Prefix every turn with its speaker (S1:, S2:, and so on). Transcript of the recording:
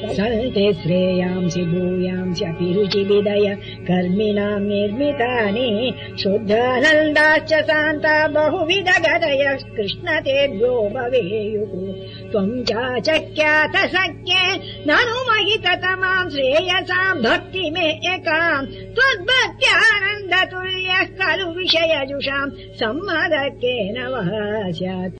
S1: सन्ते श्रेयांसि भूयांसि अपि रुचिविदय कर्मिणाम् निर्मितानि शुद्धानन्दाश्च सान्ता गदय कृष्ण तेभ्यो भवेयुः त्वम् चाचक्यात सख्ये ननु महित तमाम् श्रेयसाम् भक्तिमेकाम् त्वद्भक्त्यानन्दतुल्यः खलु विषयजुषाम् सम्मदकेन वः स्यात्